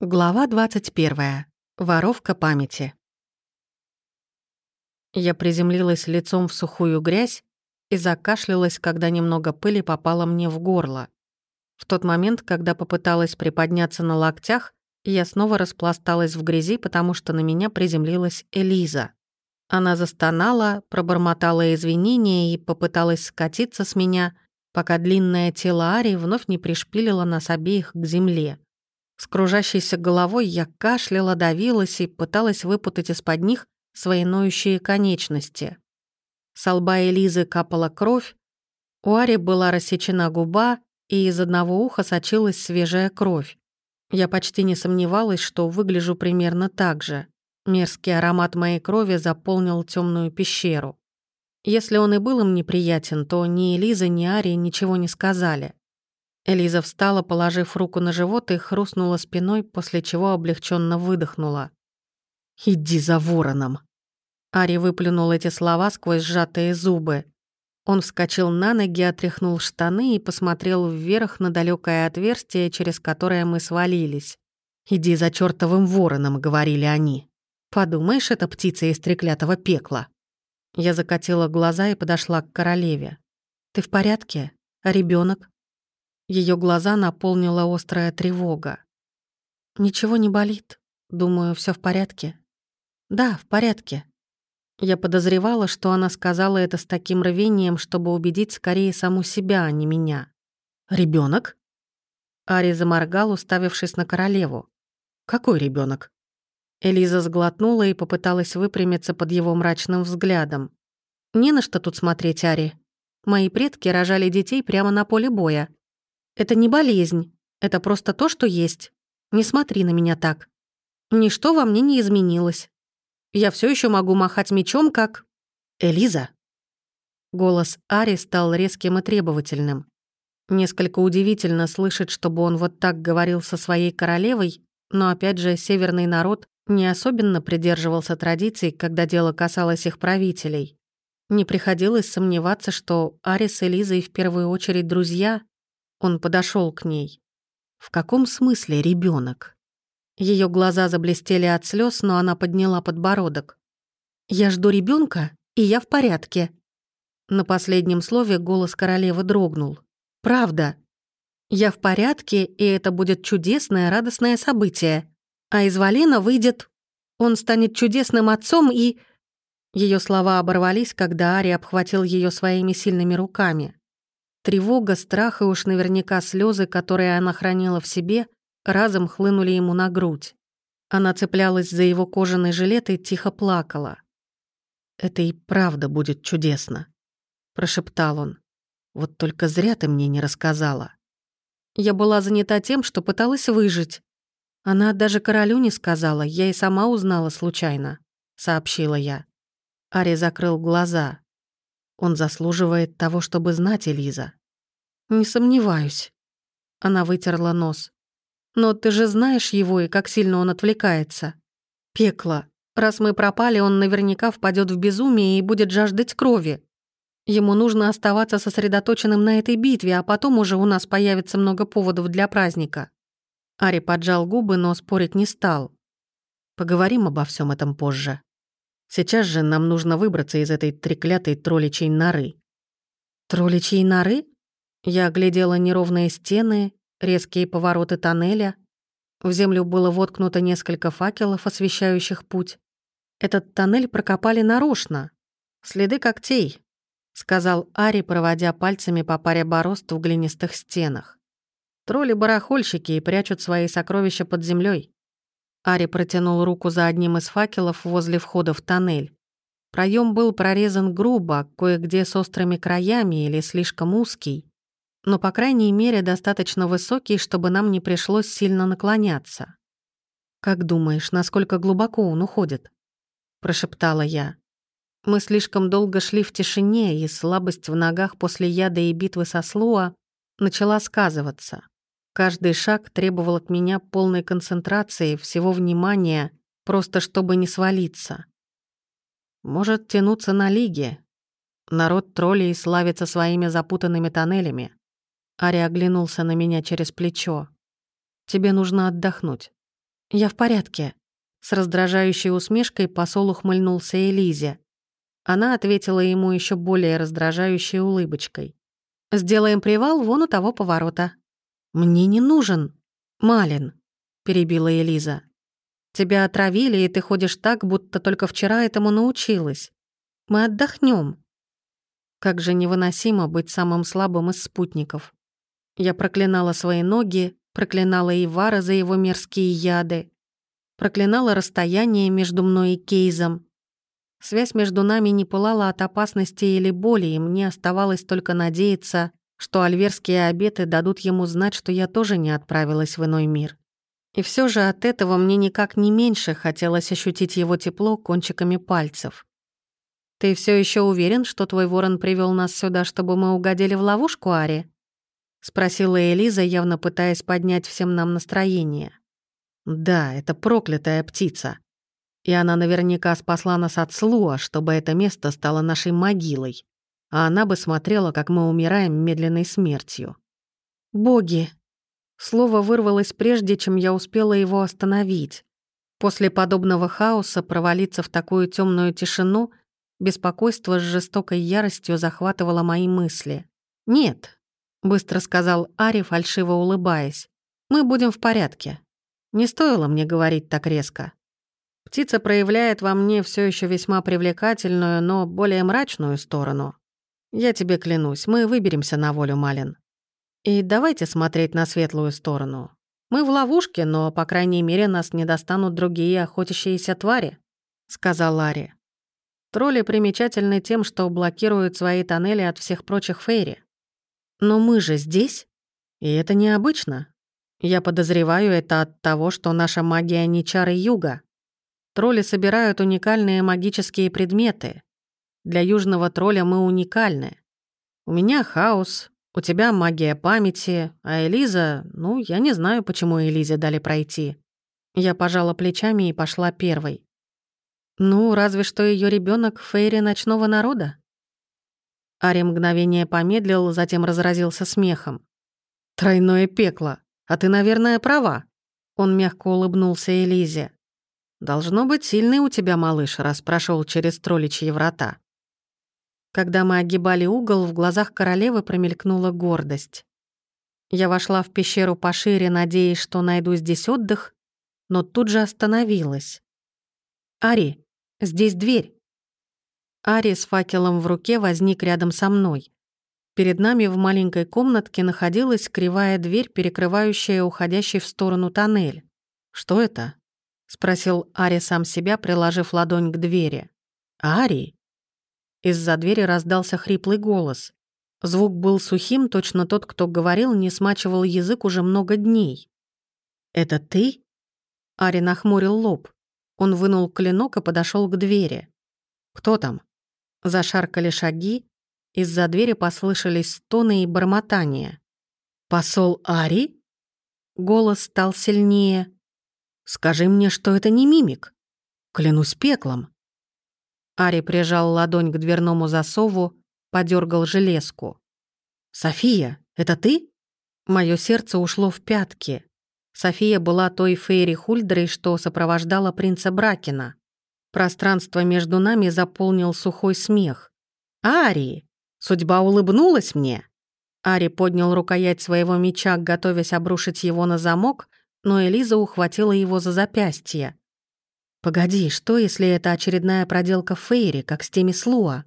Глава 21. Воровка памяти. Я приземлилась лицом в сухую грязь и закашлялась, когда немного пыли попало мне в горло. В тот момент, когда попыталась приподняться на локтях, я снова распласталась в грязи, потому что на меня приземлилась Элиза. Она застонала, пробормотала извинения и попыталась скатиться с меня, пока длинное тело Ари вновь не пришпилило нас обеих к земле. С кружащейся головой я кашляла, давилась и пыталась выпутать из-под них свои ноющие конечности. С лба Элизы капала кровь, у Ари была рассечена губа, и из одного уха сочилась свежая кровь. Я почти не сомневалась, что выгляжу примерно так же. Мерзкий аромат моей крови заполнил темную пещеру. Если он и был им неприятен, то ни Элиза, ни Ари ничего не сказали. Элиза встала, положив руку на живот и хрустнула спиной, после чего облегченно выдохнула. «Иди за вороном!» Ари выплюнул эти слова сквозь сжатые зубы. Он вскочил на ноги, отряхнул штаны и посмотрел вверх на далекое отверстие, через которое мы свалились. «Иди за чертовым вороном», — говорили они. «Подумаешь, это птица из треклятого пекла». Я закатила глаза и подошла к королеве. «Ты в порядке? А ребенок? Ее глаза наполнила острая тревога. «Ничего не болит. Думаю, все в порядке». «Да, в порядке». Я подозревала, что она сказала это с таким рвением, чтобы убедить скорее саму себя, а не меня. Ребенок? Ари заморгал, уставившись на королеву. «Какой ребенок? Элиза сглотнула и попыталась выпрямиться под его мрачным взглядом. «Не на что тут смотреть, Ари. Мои предки рожали детей прямо на поле боя. Это не болезнь. Это просто то, что есть. Не смотри на меня так. Ничто во мне не изменилось. Я все еще могу махать мечом, как... Элиза. Голос Ари стал резким и требовательным. Несколько удивительно слышать, чтобы он вот так говорил со своей королевой, но опять же, северный народ не особенно придерживался традиций, когда дело касалось их правителей. Не приходилось сомневаться, что Ари с Элизой в первую очередь друзья, он подошел к ней. В каком смысле ребенок? Ее глаза заблестели от слез, но она подняла подбородок. «Я жду ребенка, и я в порядке». На последнем слове голос королевы дрогнул. «Правда. Я в порядке, и это будет чудесное, радостное событие. А из Валена выйдет... Он станет чудесным отцом и...» Ее слова оборвались, когда Ари обхватил ее своими сильными руками. Тревога, страх и уж наверняка слезы, которые она хранила в себе, разом хлынули ему на грудь. Она цеплялась за его кожаный жилет и тихо плакала. «Это и правда будет чудесно», — прошептал он. «Вот только зря ты мне не рассказала». Я была занята тем, что пыталась выжить. Она даже королю не сказала, я и сама узнала случайно, — сообщила я. Ари закрыл глаза. Он заслуживает того, чтобы знать Элиза. «Не сомневаюсь». Она вытерла нос. «Но ты же знаешь его и как сильно он отвлекается. Пекло. Раз мы пропали, он наверняка впадет в безумие и будет жаждать крови. Ему нужно оставаться сосредоточенным на этой битве, а потом уже у нас появится много поводов для праздника». Ари поджал губы, но спорить не стал. «Поговорим обо всем этом позже. Сейчас же нам нужно выбраться из этой треклятой тролличьей норы». «Тролличьей норы?» Я оглядела неровные стены, резкие повороты тоннеля. В землю было воткнуто несколько факелов, освещающих путь. Этот тоннель прокопали нарочно. Следы когтей, сказал Ари, проводя пальцами по паре борозд в глинистых стенах. Тролли-барахольщики и прячут свои сокровища под землей. Ари протянул руку за одним из факелов возле входа в тоннель. Проем был прорезан грубо, кое-где с острыми краями или слишком узкий но, по крайней мере, достаточно высокий, чтобы нам не пришлось сильно наклоняться. «Как думаешь, насколько глубоко он уходит?» — прошептала я. Мы слишком долго шли в тишине, и слабость в ногах после яда и битвы со Слуа начала сказываться. Каждый шаг требовал от меня полной концентрации, всего внимания, просто чтобы не свалиться. Может тянуться на лиги. Народ троллей славится своими запутанными тоннелями. Ари оглянулся на меня через плечо. «Тебе нужно отдохнуть. «Я в порядке». С раздражающей усмешкой посол ухмыльнулся Элизе. Она ответила ему еще более раздражающей улыбочкой. «Сделаем привал вон у того поворота». «Мне не нужен, Малин», — перебила Элиза. «Тебя отравили, и ты ходишь так, будто только вчера этому научилась. Мы отдохнем. Как же невыносимо быть самым слабым из спутников. Я проклинала свои ноги, проклинала Ивара за его мерзкие яды, проклинала расстояние между мной и Кейзом. Связь между нами не пылала от опасности или боли, и мне оставалось только надеяться, что альверские обеты дадут ему знать, что я тоже не отправилась в иной мир. И все же от этого мне никак не меньше хотелось ощутить его тепло кончиками пальцев. «Ты все еще уверен, что твой ворон привел нас сюда, чтобы мы угодили в ловушку, Ари?» — спросила Элиза, явно пытаясь поднять всем нам настроение. «Да, это проклятая птица. И она наверняка спасла нас от Слуа, чтобы это место стало нашей могилой. А она бы смотрела, как мы умираем медленной смертью». «Боги!» Слово вырвалось прежде, чем я успела его остановить. После подобного хаоса провалиться в такую темную тишину — Беспокойство с жестокой яростью захватывало мои мысли. «Нет», — быстро сказал Ари, фальшиво улыбаясь. «Мы будем в порядке. Не стоило мне говорить так резко. Птица проявляет во мне все еще весьма привлекательную, но более мрачную сторону. Я тебе клянусь, мы выберемся на волю, Малин. И давайте смотреть на светлую сторону. Мы в ловушке, но, по крайней мере, нас не достанут другие охотящиеся твари», — сказал Ари. Тролли примечательны тем, что блокируют свои тоннели от всех прочих фейри. Но мы же здесь, и это необычно. Я подозреваю это от того, что наша магия не чары юга. Тролли собирают уникальные магические предметы. Для южного тролля мы уникальны. У меня хаос, у тебя магия памяти, а Элиза, ну, я не знаю, почему Элизе дали пройти. Я пожала плечами и пошла первой. Ну, разве что ее ребенок Фейри ночного народа. Ари мгновение помедлил, затем разразился смехом. «Тройное пекло. А ты, наверное, права». Он мягко улыбнулся Элизе. «Должно быть сильный у тебя малыш, раз прошел через тролличьи врата». Когда мы огибали угол, в глазах королевы промелькнула гордость. Я вошла в пещеру пошире, надеясь, что найду здесь отдых, но тут же остановилась. «Ари, Здесь дверь». Ари с факелом в руке возник рядом со мной. Перед нами в маленькой комнатке находилась кривая дверь, перекрывающая уходящий в сторону тоннель. «Что это?» — спросил Ари сам себя, приложив ладонь к двери. «Ари?» Из-за двери раздался хриплый голос. Звук был сухим, точно тот, кто говорил, не смачивал язык уже много дней. «Это ты?» Ари нахмурил лоб. Он вынул клинок и подошел к двери. «Кто там?» Зашаркали шаги, из-за двери послышались стоны и бормотания. «Посол Ари?» Голос стал сильнее. «Скажи мне, что это не мимик. Клянусь пеклом». Ари прижал ладонь к дверному засову, подергал железку. «София, это ты?» Мое сердце ушло в пятки. София была той Фейри Хульдрой, что сопровождала принца Бракина. Пространство между нами заполнил сухой смех. «Ари! Судьба улыбнулась мне!» Ари поднял рукоять своего меча, готовясь обрушить его на замок, но Элиза ухватила его за запястье. «Погоди, что, если это очередная проделка Фейри, как с теми Слуа?»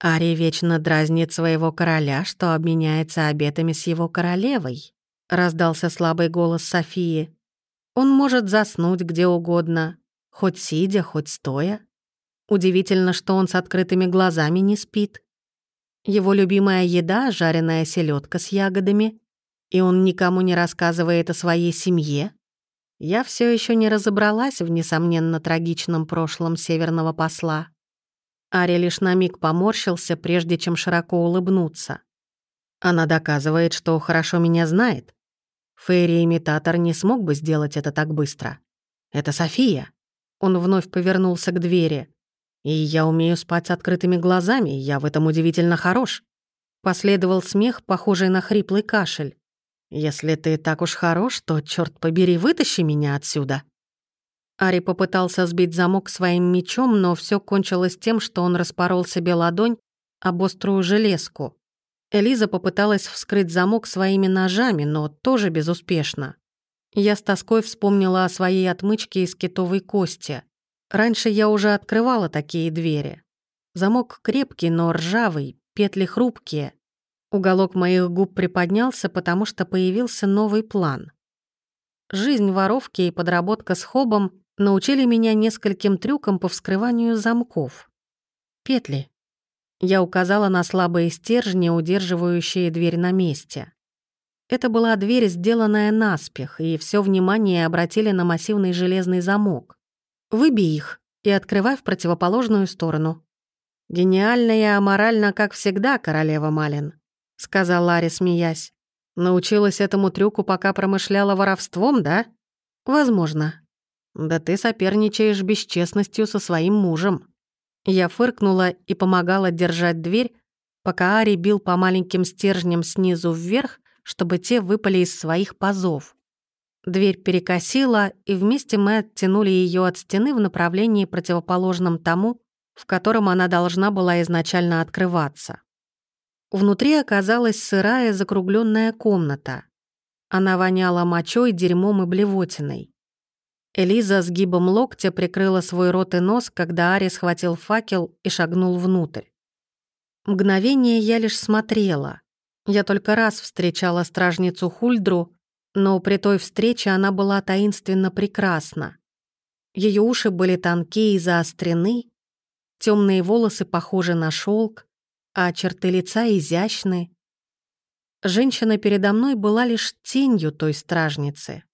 Ари вечно дразнит своего короля, что обменяется обетами с его королевой раздался слабый голос Софии. Он может заснуть где угодно, хоть сидя, хоть стоя. Удивительно, что он с открытыми глазами не спит. Его любимая еда — жареная селедка с ягодами, и он никому не рассказывает о своей семье. Я все еще не разобралась в, несомненно, трагичном прошлом северного посла. Ари лишь на миг поморщился, прежде чем широко улыбнуться. Она доказывает, что хорошо меня знает. Фейри-имитатор не смог бы сделать это так быстро. Это София. Он вновь повернулся к двери. И я умею спать с открытыми глазами, я в этом удивительно хорош. Последовал смех, похожий на хриплый кашель. «Если ты так уж хорош, то, черт побери, вытащи меня отсюда». Ари попытался сбить замок своим мечом, но все кончилось тем, что он распорол себе ладонь об острую железку. Элиза попыталась вскрыть замок своими ножами, но тоже безуспешно. Я с тоской вспомнила о своей отмычке из китовой кости. Раньше я уже открывала такие двери. Замок крепкий, но ржавый, петли хрупкие. Уголок моих губ приподнялся, потому что появился новый план. Жизнь воровки и подработка с хобом научили меня нескольким трюкам по вскрыванию замков. Петли. Я указала на слабые стержни, удерживающие дверь на месте. Это была дверь, сделанная наспех, и все внимание обратили на массивный железный замок. «Выбей их и открывай в противоположную сторону». «Гениально и аморально, как всегда, королева Малин», — сказал Ларри, смеясь. «Научилась этому трюку, пока промышляла воровством, да?» «Возможно». «Да ты соперничаешь бесчестностью со своим мужем». Я фыркнула и помогала держать дверь, пока Ари бил по маленьким стержням снизу вверх, чтобы те выпали из своих пазов. Дверь перекосила, и вместе мы оттянули ее от стены в направлении противоположном тому, в котором она должна была изначально открываться. Внутри оказалась сырая закругленная комната. Она воняла мочой, дерьмом и блевотиной. Элиза с гибом локтя прикрыла свой рот и нос, когда Ари схватил факел и шагнул внутрь. Мгновение я лишь смотрела. Я только раз встречала стражницу Хульдру, но при той встрече она была таинственно прекрасна. Ее уши были тонкие и заострены, темные волосы похожи на шелк, а черты лица изящны. Женщина передо мной была лишь тенью той стражницы.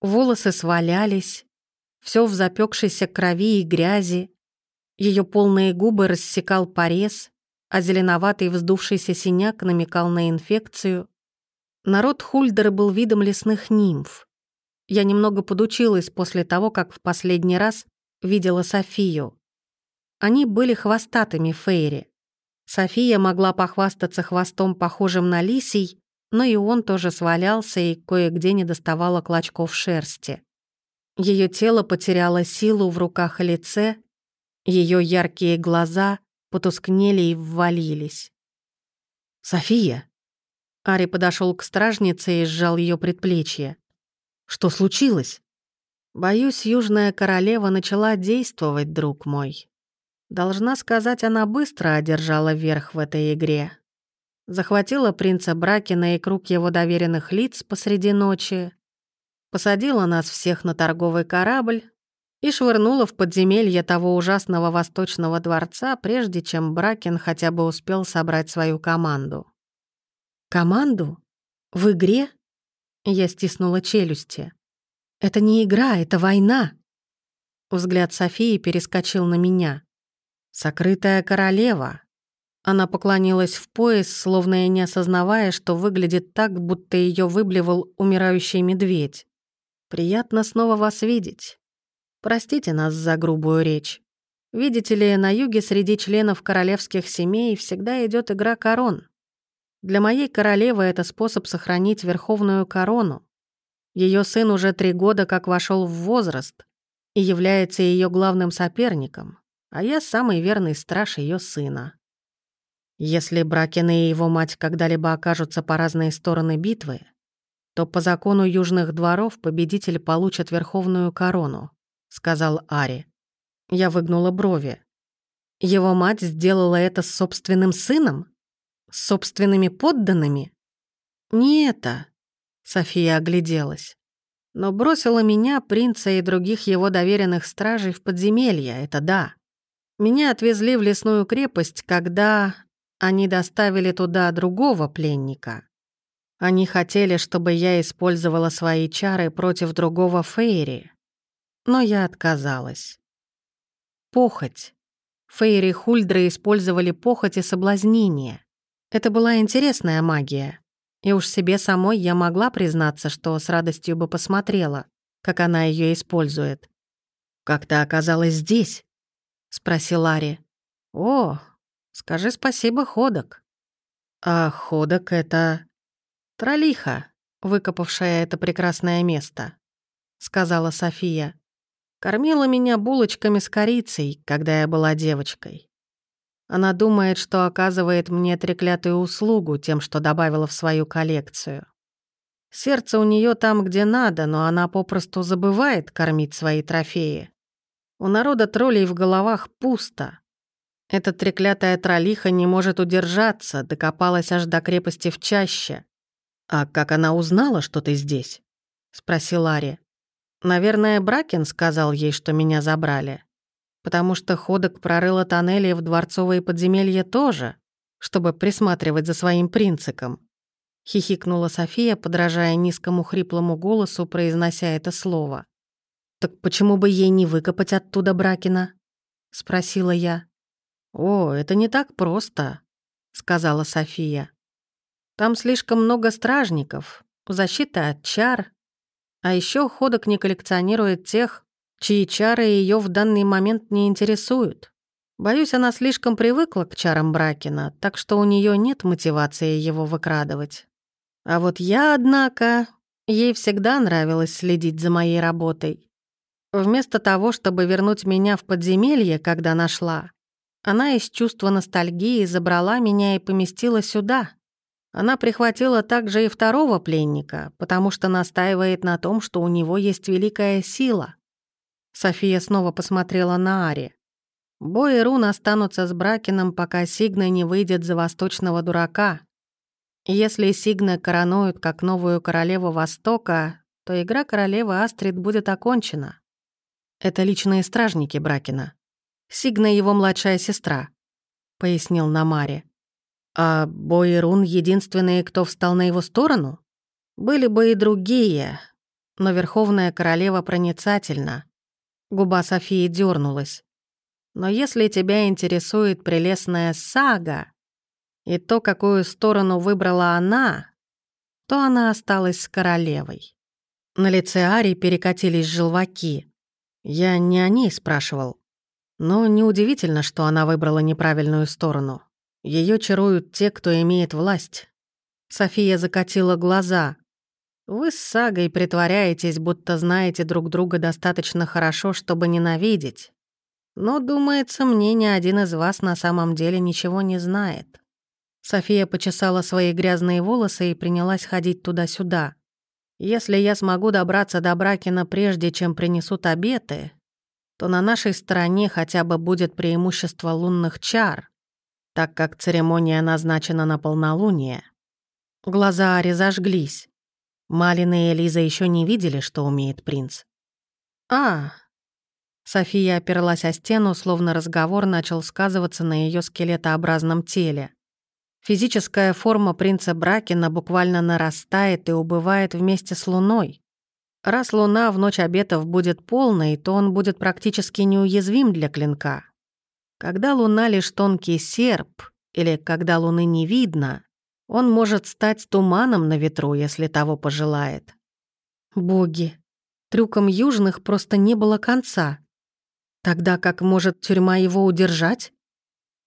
Волосы свалялись, все в запекшейся крови и грязи, ее полные губы рассекал порез, а зеленоватый вздувшийся синяк намекал на инфекцию. Народ Хульдера был видом лесных нимф. Я немного подучилась после того, как в последний раз видела Софию. Они были хвостатыми Фейри. София могла похвастаться хвостом, похожим на лисий, но и он тоже свалялся и кое-где не доставало клочков шерсти. Ее тело потеряло силу в руках и лице, ее яркие глаза потускнели и ввалились. «София!» Ари подошел к стражнице и сжал ее предплечье. «Что случилось?» «Боюсь, Южная Королева начала действовать, друг мой. Должна сказать, она быстро одержала верх в этой игре. Захватила принца Бракина и круг его доверенных лиц посреди ночи, посадила нас всех на торговый корабль, и швырнула в подземелье того ужасного восточного дворца, прежде чем Бракин хотя бы успел собрать свою команду. «Команду? В игре?» Я стиснула челюсти. «Это не игра, это война!» Взгляд Софии перескочил на меня. «Сокрытая королева!» Она поклонилась в пояс, словно и не осознавая, что выглядит так, будто ее выблевал умирающий медведь. «Приятно снова вас видеть. Простите нас за грубую речь. Видите ли, на юге среди членов королевских семей всегда идет игра корон. Для моей королевы это способ сохранить верховную корону. Ее сын уже три года как вошел в возраст и является ее главным соперником, а я самый верный страж ее сына. Если Бракин и его мать когда-либо окажутся по разные стороны битвы, то по закону южных дворов победитель получит верховную корону сказал Ари. Я выгнула брови. Его мать сделала это с собственным сыном? С собственными подданными? Не это. София огляделась. Но бросила меня, принца и других его доверенных стражей в подземелье, это да. Меня отвезли в лесную крепость, когда они доставили туда другого пленника. Они хотели, чтобы я использовала свои чары против другого Фейри но я отказалась. Похоть. Фейри Хульдры использовали похоть и соблазнение. Это была интересная магия. И уж себе самой я могла признаться, что с радостью бы посмотрела, как она ее использует. «Как ты оказалась здесь?» — спросил Ари. «О, скажи спасибо, Ходок». «А Ходок — это...» «Тролиха, выкопавшая это прекрасное место», — сказала София. Кормила меня булочками с корицей, когда я была девочкой. Она думает, что оказывает мне треклятую услугу тем, что добавила в свою коллекцию. Сердце у нее там, где надо, но она попросту забывает кормить свои трофеи. У народа троллей в головах пусто. Эта треклятая троллиха не может удержаться, докопалась аж до крепости в чаще. «А как она узнала, что ты здесь?» — спросил Ари. «Наверное, Бракен сказал ей, что меня забрали. Потому что ходок прорыла тоннели в дворцовые подземелья тоже, чтобы присматривать за своим принциком». Хихикнула София, подражая низкому хриплому голосу, произнося это слово. «Так почему бы ей не выкопать оттуда Бракина?» — спросила я. «О, это не так просто», — сказала София. «Там слишком много стражников, защита от чар. А еще ходок не коллекционирует тех, чьи чары ее в данный момент не интересуют. Боюсь, она слишком привыкла к чарам Бракина, так что у нее нет мотивации его выкрадывать. А вот я, однако, ей всегда нравилось следить за моей работой. Вместо того, чтобы вернуть меня в подземелье, когда нашла, она из чувства ностальгии забрала меня и поместила сюда. Она прихватила также и второго пленника, потому что настаивает на том, что у него есть великая сила. София снова посмотрела на Ари. Бой и Рун останутся с Бракином, пока Сигна не выйдет за восточного дурака. Если Сигна коронуют как новую королеву Востока, то игра королевы Астрид будет окончена. Это личные стражники Бракина. Сигна его младшая сестра», — пояснил Намари. «А Бой и Рун единственные, кто встал на его сторону? Были бы и другие, но Верховная Королева проницательна». Губа Софии дернулась. «Но если тебя интересует прелестная сага и то, какую сторону выбрала она, то она осталась с королевой». На лице Ари перекатились желваки. Я не о ней спрашивал. Но неудивительно, что она выбрала неправильную сторону. Ее чаруют те, кто имеет власть. София закатила глаза. Вы с Сагой притворяетесь, будто знаете друг друга достаточно хорошо, чтобы ненавидеть. Но, думается, мне ни один из вас на самом деле ничего не знает. София почесала свои грязные волосы и принялась ходить туда-сюда. Если я смогу добраться до Бракина прежде, чем принесут обеты, то на нашей стороне хотя бы будет преимущество лунных чар, так как церемония назначена на полнолуние. Глаза Ари зажглись. Малина и Элиза еще не видели, что умеет принц. «А...» София оперлась о стену, словно разговор начал сказываться на ее скелетообразном теле. Физическая форма принца Бракина буквально нарастает и убывает вместе с луной. Раз луна в ночь обетов будет полной, то он будет практически неуязвим для клинка. Когда луна лишь тонкий серп, или когда луны не видно, он может стать туманом на ветру, если того пожелает. Боги, трюкам южных просто не было конца. Тогда как может тюрьма его удержать?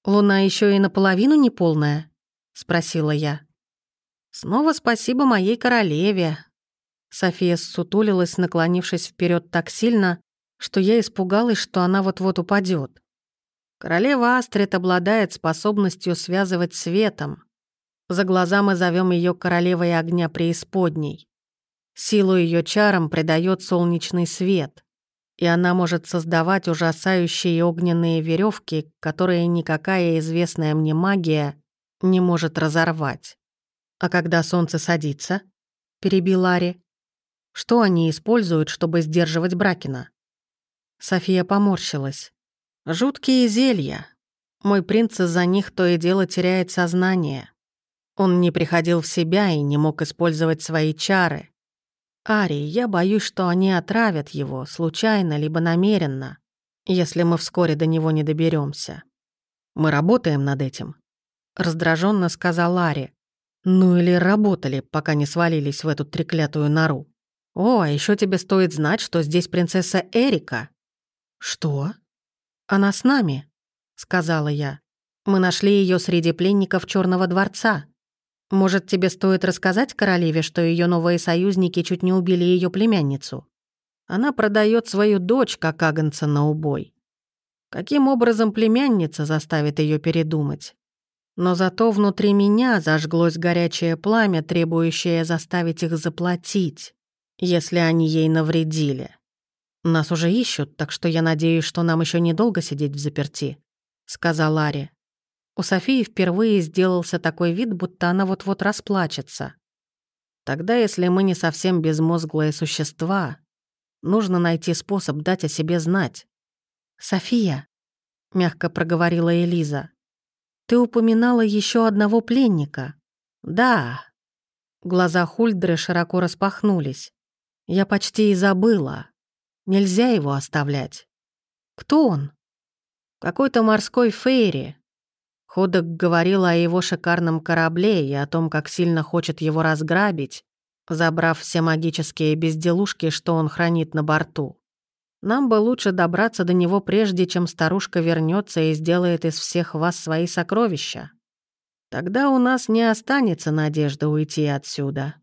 Луна еще и наполовину неполная? Спросила я. Снова спасибо моей королеве, София сутулилась, наклонившись вперед так сильно, что я испугалась, что она вот-вот упадет. Королева Астрид обладает способностью связывать светом. За глаза мы зовем ее королевой огня преисподней. Силу ее чарам придает солнечный свет, и она может создавать ужасающие огненные веревки, которые никакая известная мне магия не может разорвать. А когда солнце садится, перебил Ари, что они используют, чтобы сдерживать Бракина? София поморщилась. Жуткие зелья. Мой принц из-за них то и дело теряет сознание. Он не приходил в себя и не мог использовать свои чары. Ари, я боюсь, что они отравят его, случайно либо намеренно, если мы вскоре до него не доберемся. Мы работаем над этим. Раздраженно сказал Ари. Ну или работали, пока не свалились в эту треклятую нору. «О, а еще тебе стоит знать, что здесь принцесса Эрика». «Что?» «Она с нами», — сказала я. «Мы нашли ее среди пленников Черного дворца. Может, тебе стоит рассказать королеве, что ее новые союзники чуть не убили ее племянницу?» Она продает свою дочь, как агнца на убой. Каким образом племянница заставит ее передумать? Но зато внутри меня зажглось горячее пламя, требующее заставить их заплатить, если они ей навредили. Нас уже ищут, так что я надеюсь, что нам еще недолго сидеть в заперти», — сказал Ари. У Софии впервые сделался такой вид, будто она вот-вот расплачется. «Тогда, если мы не совсем безмозглые существа, нужно найти способ дать о себе знать». «София», — мягко проговорила Элиза, «ты упоминала еще одного пленника». «Да». Глаза Хульдры широко распахнулись. «Я почти и забыла. Нельзя его оставлять». «Кто он?» «Какой-то морской фейри. Ходок говорил о его шикарном корабле и о том, как сильно хочет его разграбить, забрав все магические безделушки, что он хранит на борту. Нам бы лучше добраться до него прежде, чем старушка вернется и сделает из всех вас свои сокровища. Тогда у нас не останется надежды уйти отсюда.